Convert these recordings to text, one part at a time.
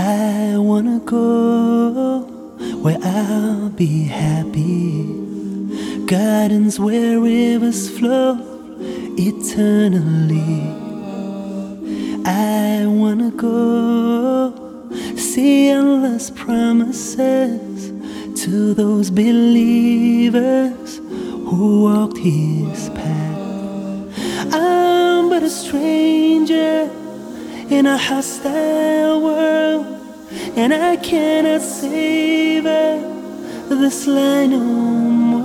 I wanna go where I'll be happy. Gardens where rivers flow eternally. I wanna go see endless promises to those believers who walked his path. I'm but a stranger in a hostile world, and I cannot savor this land no more.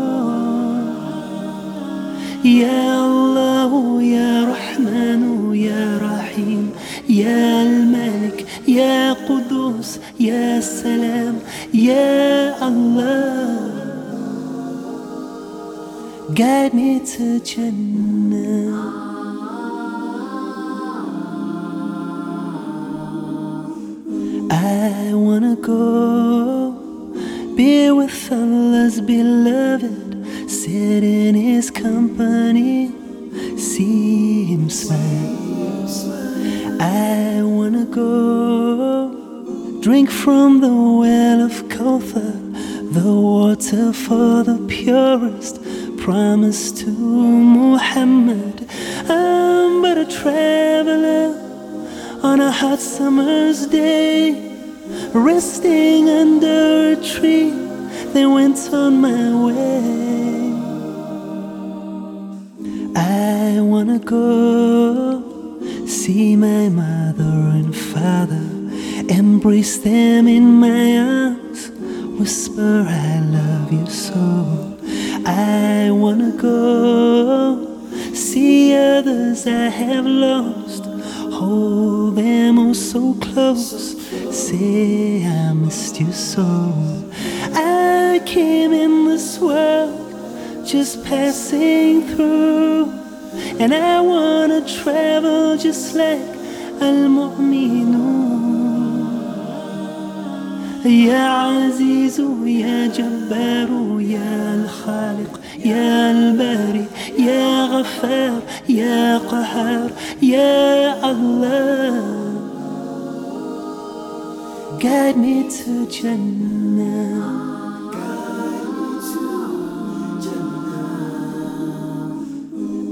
Ya Allah, Ya Rahman, Ya Rahim, Ya Al-Malik, Ya Qudus, Ya Salam, Ya Allah. Guide me to Jannah. I wanna go. Be with Allah's beloved, sit in His company, see Him smile. I wanna go. Drink from the well of Kauthar, the water for the purest, promised to Muhammad. I'm but a traveler on a hot summer's day, resting under a tree, they went on my way. I wanna go see my mother and father, embrace them in my arms, whisper, I love you so. I wanna go see others I have lost Hold them oh so close. Say I missed you so. I came in this world just passing through, and I wanna travel just like Al Mu'minun. يا عزيز يا جبار يا الخالق يا الباري يا غفار يا قهار يا الله. Guide me to Jannah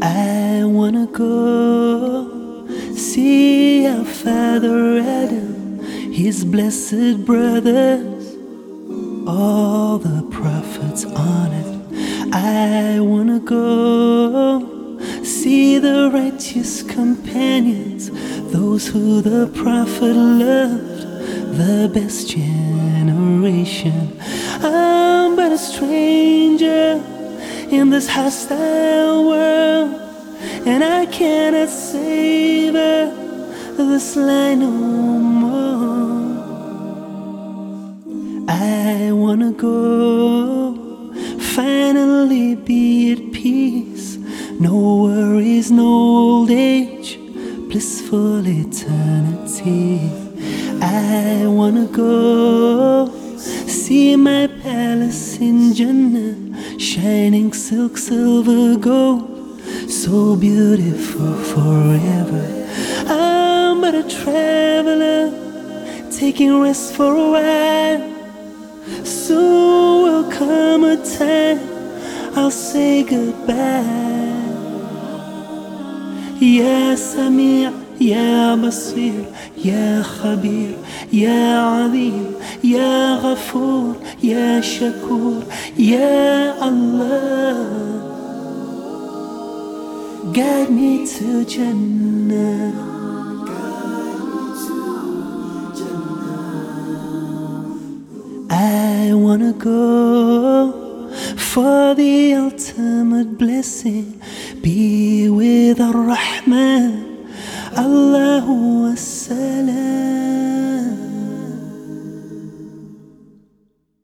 I wanna go see our father Adam, his blessed brothers, all the prophets on it. I wanna go see the righteous companions, those who the prophet loved, the best generation. I'm but a stranger in this hostile world, and I cannot savor this land no more. I wanna go finally be at peace. No worries, no old age, blissful eternity. I wanna go see my palace in Jannah, shining silk, silver, gold, so beautiful forever. I'm but a traveler, taking rest for a while. Soon will come a time I'll say goodbye. يا سميع يا بصير يا خبير يا عظيم يا غفور يا شكور يا الله Guide me to Jannah wanna go for the ultimate blessing. Be with